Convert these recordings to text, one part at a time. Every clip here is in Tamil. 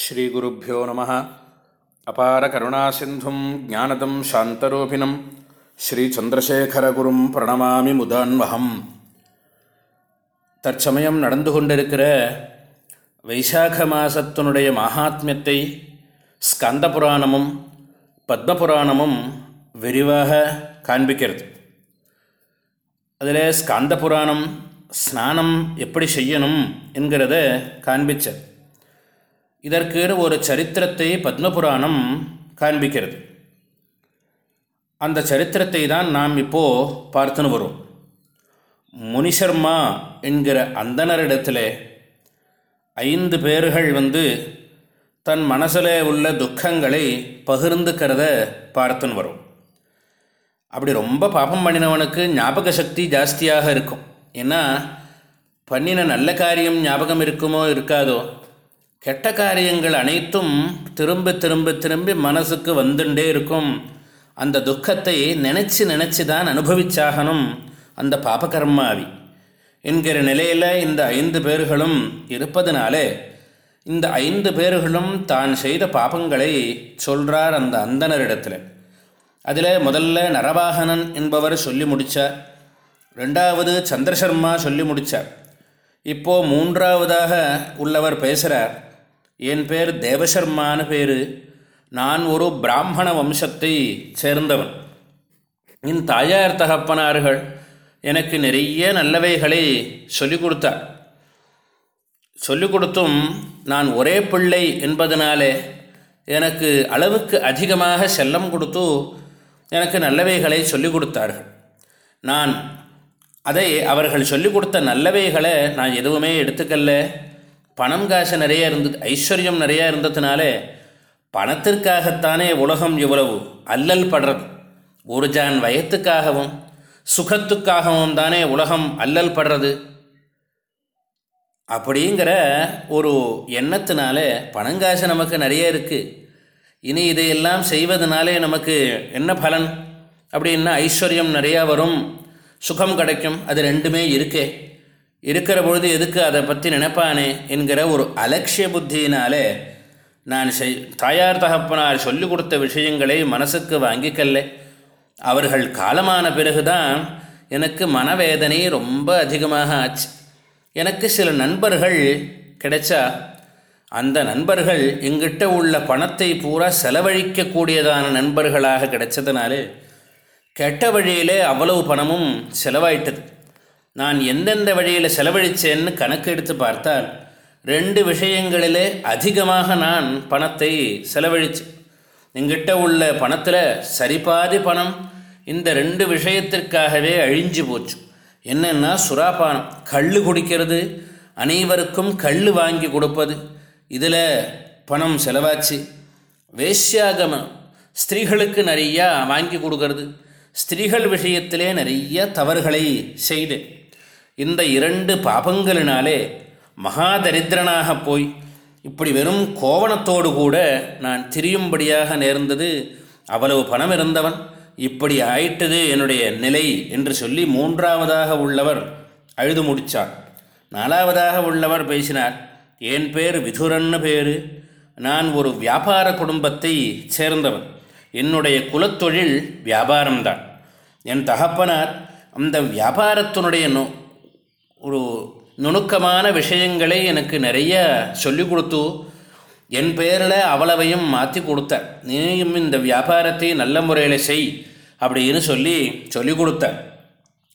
ஸ்ரீகுருப்போ நம. அபார கருணாசிந்தும் ஜானதம் சாந்தரூபிணம். ஸ்ரீச்சந்திரசேகரகுரும் பிரணமாமி முதான்வகம் தற்சமயம் நடந்து கொண்டிருக்கிற வைசாக மாசத்தினுடைய மகாத்மியத்தை ஸ்கந்த புராணமும் பத்ம புராணமும் விரிவாக காண்பிக்கிறது. அதில் ஸ்கந்த புராணம் ஸ்நானம் எப்படி செய்யணும் என்கிறத காண்பிச்சது. இதற்கு ஒரு சரித்திரத்தை பத்மபுராணம் காண்பிக்கிறது. அந்த சரித்திரத்தை தான் நாம் இப்போது பார்த்துன்னு வரும். முனிசர்மா என்கிற அந்தனரிடத்தில் ஐந்து பேர்கள் வந்து தன் மனசில் உள்ள துக்கங்களை பகிர்ந்துக்கிறத பார்த்துன்னு வரும். அப்படி ரொம்ப பாபம் பண்ணினவனுக்கு ஞாபக சக்தி ஜாஸ்தியாக இருக்கும். ஏன்னா பண்ணின நல்ல காரியம் ஞாபகம் இருக்குமோ இருக்காதோ கெட்ட காரியங்கள் அனைத்தும் திரும்ப திரும்ப திரும்பி மனசுக்கு வந்துட்டே இருக்கும். அந்த துக்கத்தை நினச்சி நினச்சி தான் அனுபவிச்சாகணும் அந்த பாபகர்மாவி. என்கிற நிலையில் இந்த ஐந்து பேர்களும் இருப்பதனாலே இந்த ஐந்து பேர்களும் தான் செய்த பாபங்களை சொல்கிறார் அந்த அந்தனரிடத்தில் அதில் முதல்ல நரவாகனன் என்பவர் சொல்லி முடித்தார் ரெண்டாவது சந்திரசர்மா சொல்லி முடித்தார் இப்போது மூன்றாவதாக உள்ளவர் பேசுகிறார் என் பேர் தேவசர்மான்னு பேர். நான் ஒரு பிராமண வம்சத்தை சேர்ந்தவன். என் தாயார் தகப்பனார்கள் எனக்கு நிறைய நல்லவைகளை சொல்லிக் கொடுத்தார். சொல்லிக் கொடுத்தும் நான் ஒரே பிள்ளை என்பதனாலே எனக்கு அளவுக்கு அதிகமாக செல்லம் கொடுத்து எனக்கு நல்லவைகளை சொல்லிக் கொடுத்தார்கள். நான் அதை அவர்கள் சொல்லிக் கொடுத்த நல்லவைகளை நான் எதுவுமே எடுத்துக்கல்ல. பணம் காசு நிறைய இருந்தது ஐஸ்வர்யம் நிறையா இருந்ததுனாலே பணத்திற்காகத்தானே உலகம் இவ்வளவு அல்லல் படுறது. ஒரு ஜான் வயத்துக்காகவும் சுகத்துக்காகவும் தானே உலகம் அல்லல் படுறது. அப்படிங்கிற ஒரு எண்ணத்தினால பணங்காசு நமக்கு நிறைய இருக்குது இனி இதையெல்லாம் செய்வதனாலே நமக்கு என்ன பலன்? அப்படின்னா ஐஸ்வர்யம் நிறையா வரும் சுகம் கிடைக்கும் அது ரெண்டுமே இருக்கே. இருக்கிற பொழுது எதுக்கு அதை பற்றி நினைப்பானே என்கிற ஒரு அலட்சிய புத்தியினாலே நான் செய் தாயார் தகப்பனார் சொல்லிக் கொடுத்த விஷயங்களை மனசுக்கு வாங்கிக்கல்ல. அவர்கள் காலமான பிறகுதான் எனக்கு மனவேதனை ரொம்ப அதிகமாக ஆச்சு. எனக்கு சில நண்பர்கள் கிடைச்சா அந்த நண்பர்கள் எங்கிட்ட உள்ள பணத்தை பூரா செலவழிக்கக்கூடியதான நண்பர்களாக கிடைச்சதுனாலே கெட்ட வழியிலே அவ்வளவு பணமும் செலவாயிட்டது. நான் எந்தெந்த வழியில் செலவழித்தேன்னு கணக்கு எடுத்து பார்த்தால் ரெண்டு விஷயங்களிலே அதிகமாக நான் பணத்தை செலவழித்தேன் எங்கிட்ட உள்ள பணத்தில் சரிபாதி பணம் இந்த ரெண்டு விஷயத்திற்காகவே அழிஞ்சு போச்சு. என்னென்னா சுறாபானம். கல் குடிக்கிறது அனைவருக்கும் கல் வாங்கி கொடுப்பது இதில் பணம் செலவாச்சு. வேஷ்யாகமம் ஸ்திரீகளுக்கு நிறையா வாங்கி கொடுக்கறது. ஸ்திரீகள் விஷயத்திலே நிறைய தவறுகளை செய்தேன் இந்த இரண்டு பாபங்களினாலே மகாதரித்திரனாக போய் இப்படி வெறும் கோவணத்தோடு கூட நான் திரியும்படியாக நேர்ந்தது அவ்வளவு பணம் இருந்தவன். இப்படி ஆயிட்டது என்னுடைய நிலை என்று சொல்லி மூன்றாவதாக உள்ளவர் அழுது முடித்தார் நாலாவதாக உள்ளவர் பேசினார் என் பேர் விதுரன்னு பேர். நான் ஒரு வியாபார குடும்பத்தை சேர்ந்தவன். என்னுடைய குலத்தொழில் வியாபாரம்தான். என் தகப்பனார் அந்த வியாபாரத்தினுடைய நோ ஒரு நுணுக்கமான விஷயங்களை எனக்கு நிறைய சொல்லிக் கொடுத்து என் பேரில் அவ்வளவையும் மாற்றி கொடுத்தார் நீயும் இந்த வியாபாரத்தை நல்ல முறையில் செய் அப்படின்னு சொல்லி சொல்லிக் கொடுத்தார்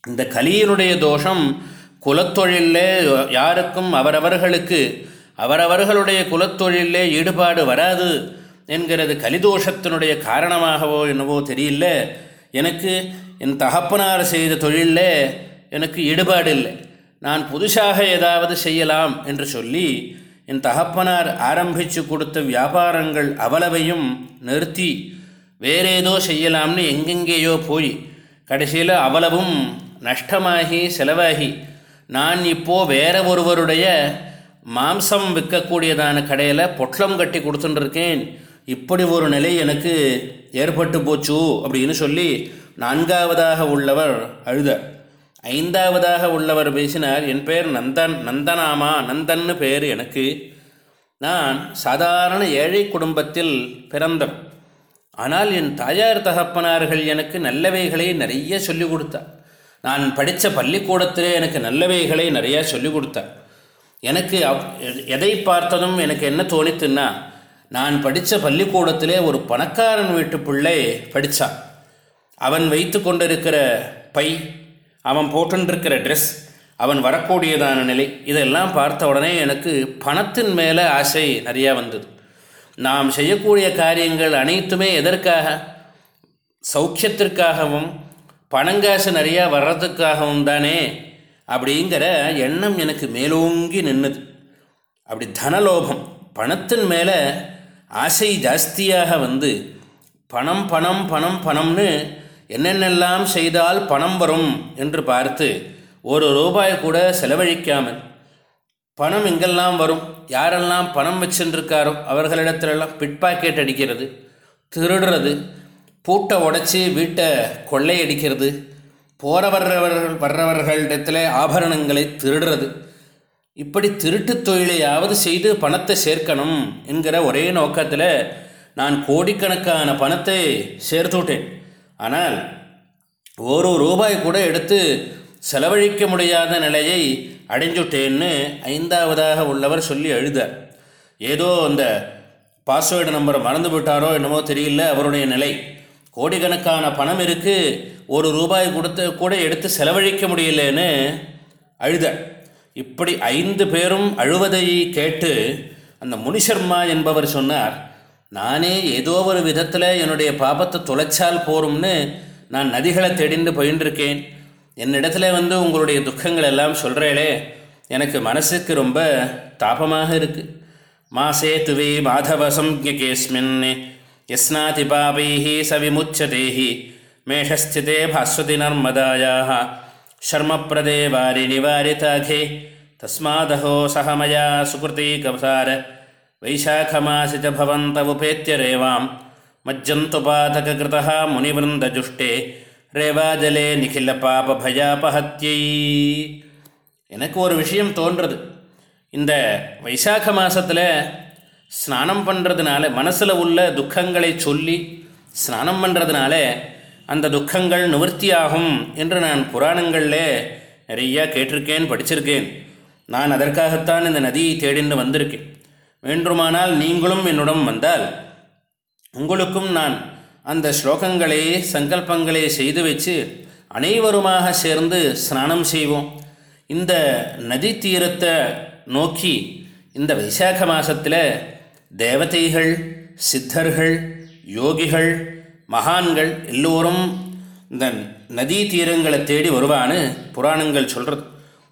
இந்த கலியினுடைய தோஷம் குலத்தொழிலே யாருக்கும் அவரவர்களுக்கு அவரவர்களுடைய குலத்தொழிலே ஈடுபாடு வராது என்கிறது கலிதோஷத்தினுடைய காரணமாகவோ என்னவோ தெரியல. எனக்கு என் தகப்பனார் செய்த தொழிலில் எனக்கு ஈடுபாடு இல்லை நான் புதுசாக ஏதாவது செய்யலாம் என்று சொல்லி என் தகப்பனார் ஆரம்பித்து கொடுத்த வியாபாரங்கள் அவ்வளவையும் நிறுத்தி வேறேதோ செய்யலாம்னு எங்கெங்கேயோ போய் கடைசியில் அவ்வளவும் நஷ்டமாகி செலவாகி நான் இப்போது வேற ஒருவருடைய மாம்சம் விற்கக்கூடியதான கடையில் பொட்டலம் கட்டி கொடுத்துட்டுருக்கேன். இப்படி ஒரு நிலை எனக்கு ஏற்பட்டு போச்சு அப்படின்னு சொல்லி நான்காவதாக உள்ளவர் அழுத ஐந்தாவதாக உள்ளவர் பேசினார் என் பெயர் நந்தன் நந்தனாமா? நந்தன்னு பேர் எனக்கு. நான் சாதாரண ஏழை குடும்பத்தில் பிறந்தவன். ஆனால் என் தாயார் தகப்பனார்கள் எனக்கு நல்லவைகளை நிறைய சொல்லிக் கொடுத்தார். நான் படித்த பள்ளிக்கூடத்திலே எனக்கு நல்லவைகளை நிறையா சொல்லிக் கொடுத்தார். எனக்கு அவ் எதை பார்த்ததும் எனக்கு என்ன தோணித்துன்னா நான் படித்த பள்ளிக்கூடத்திலே ஒரு பணக்காரன் வீட்டு பிள்ளை படித்தான். அவன் வைத்து கொண்டிருக்கிற பை அவன் போட்டுருக்கிற ட்ரெஸ் அவன் வரக்கூடியதான நிலை இதெல்லாம் பார்த்த உடனே எனக்கு பணத்தின் மேலே ஆசை நிறையா வந்தது. நாம் செய்யக்கூடிய காரியங்கள் அனைத்துமே எதற்காக? சௌக்கியத்திற்காகவும் பணங்காசு நிறையா வர்றதுக்காகவும் தானே? அப்படிங்கிற எண்ணம் எனக்கு மேலோங்கி நின்றுது அப்படி தனலோபம் பணத்தின் மேலே ஆசை ஜாஸ்தியாக வந்து பணம் பணம் பணம் பணம்னு என்னென்னெல்லாம் செய்தால் பணம் வரும் என்று பார்த்து ஒரு ரூபாய் கூட செலவழிக்காமல் பணம் எங்கெல்லாம் வரும் யாரெல்லாம் பணம் வச்சுருக்காரோ அவர்களிடத்துலலாம் பிட் பாக்கெட் அடிக்கிறது திருடுறது பூட்டை உடச்சி வீட்டை கொள்ளையடிக்கிறது போகிற வர்றவர்கள் வர்றவர்களிடத்தில் ஆபரணங்களை திருடுறது இப்படி திருட்டு தொழிலையாவது செய்து பணத்தை சேர்க்கணும் என்கிற ஒரே நோக்கத்தில் நான் கோடிக்கணக்கான பணத்தை சேர்த்து விட்டேன் ஆனால் ஒரு ரூபாய் கூட எடுத்து செலவழிக்க முடியாத நிலையை அடைஞ்சுட்டேன்னு ஐந்தாவதாக உள்ளவர் சொல்லி எழுதார் ஏதோ அந்த பாஸ்வேர்டு நம்பரை மறந்து விட்டாரோ என்னமோ தெரியல அவருடைய நிலை. கோடிக்கணக்கான பணம் இருக்குது ஒரு ரூபாய் கொடுத்து கூட எடுத்து செலவழிக்க முடியலன்னு அழுத. இப்படி ஐந்து பேரும் அழுவதை கேட்டு அந்த முனிசர்மா என்பவர் சொன்னார் நானே ஏதோ ஒரு விதத்தில் என்னுடைய பாபத்தை தொலைச்சால் போரும்னு நான் நதிகளை தேடிந்து போயின்ட்டுருக்கேன் என்னிடத்துல வந்து உங்களுடைய துக்கங்கள் எல்லாம் சொல்கிறேளே எனக்கு மனசுக்கு ரொம்ப தாபமாக இருக்குது மாசே துவே மாதவ சம்ஞகேஸ்மின் யஸ்னாதி பாபைः ச விமுச்சதேஹி மேஷஸ்திதே பாஸ்வதி நர்மதாயாக शर्मप्रदे वारि निवारिताघे तस्मादहो सह मया सुकृतीकसार वैशाखमासि च भवन्तमुपेत्य रेवां मज्जन्तु पातककृतः मुनिवृन्दजुष्टे ரேவாஜலே நிகில பாப பயாபஹத்யை எனக்கு ஒரு விஷயம் தோன்றுறது இந்த வைசாக மாதத்தில் ஸ்நானம் பண்ணுறதுனால மனசில் உள்ள துக்கங்களை சொல்லி ஸ்நானம் பண்ணுறதுனால அந்த துக்கங்கள் நிவர்த்தியாகும் என்று நான் புராணங்களில் நிறையா கேட்டிருக்கேன் படிச்சிருக்கேன் நான் அதற்காகத்தான் இந்த நதியை தேடிந்து வந்திருக்கேன் வேண்டுமானால் நீங்களும் என்னுடன் வந்தால் உங்களுக்கும் நான் அந்த ஸ்லோகங்களை சங்கல்பங்களை செய்து வச்சு அனைவருமாக சேர்ந்து ஸ்நானம் செய்வோம். இந்த நதி தீரத்தை நோக்கி இந்த வைசாக மாதத்தில் தேவதைகள் சித்தர்கள் யோகிகள் மகான்கள் எல்லோரும் இந்த நதி தீரங்களை தேடி வருவான்னு புராணங்கள் சொல்கிறது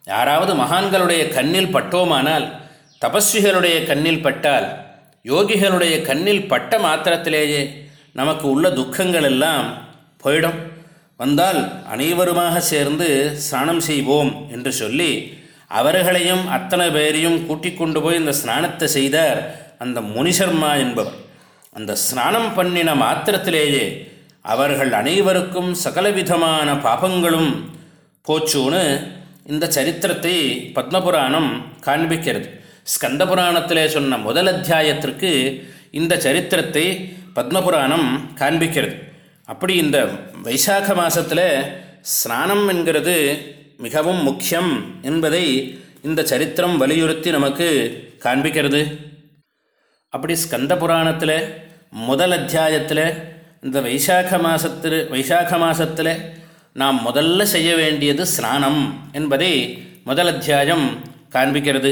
யாராவது மகான்களுடைய கண்ணில் பட்டோமானால் தபஸ்விகளுடைய கண்ணில் பட்டால் யோகிகளுடைய கண்ணில் பட்ட மாத்திரத்திலேயே நமக்கு உள்ள துக்கங்கள் எல்லாம் போயிடும். வந்தால் அனைவருமாக சேர்ந்து ஸ்நானம் செய்வோம் என்று சொல்லி அவர்களையும் அத்தனை பேரையும் கூட்டிக் கொண்டு போய் இந்த ஸ்நானத்தை செய்தார் அந்த முனிசர்மா என்பவர். அந்த ஸ்நானம் பண்ணின மாத்திரத்திலேயே அவர்கள் அனைவருக்கும் சகலவிதமான பாபங்களும் போச்சுன்னு இந்த சரித்திரத்தை பத்மபுராணம் காண்பிக்கிறது. ஸ்கந்த புராணத்திலே சொன்ன முதல் அத்தியாயத்திற்கு இந்த சரித்திரத்தை பத்மபுராணம் காண்பிக்கிறது. அப்படி இந்த வைசாக மாதத்தில் ஸ்நானம் என்கிறது மிகவும் முக்கியம் என்பதை இந்த சரித்திரம் வலியுறுத்தி நமக்கு காண்பிக்கிறது. அப்படி ஸ்கந்த புராணத்தில் முதல் அத்தியாயத்தில் இந்த வைசாக மாதத்தில் வைசாக மாதத்தில் நாம் முதல்ல செய்ய வேண்டியது ஸ்நானம் என்பதை முதல் அத்தியாயம் காண்பிக்கிறது.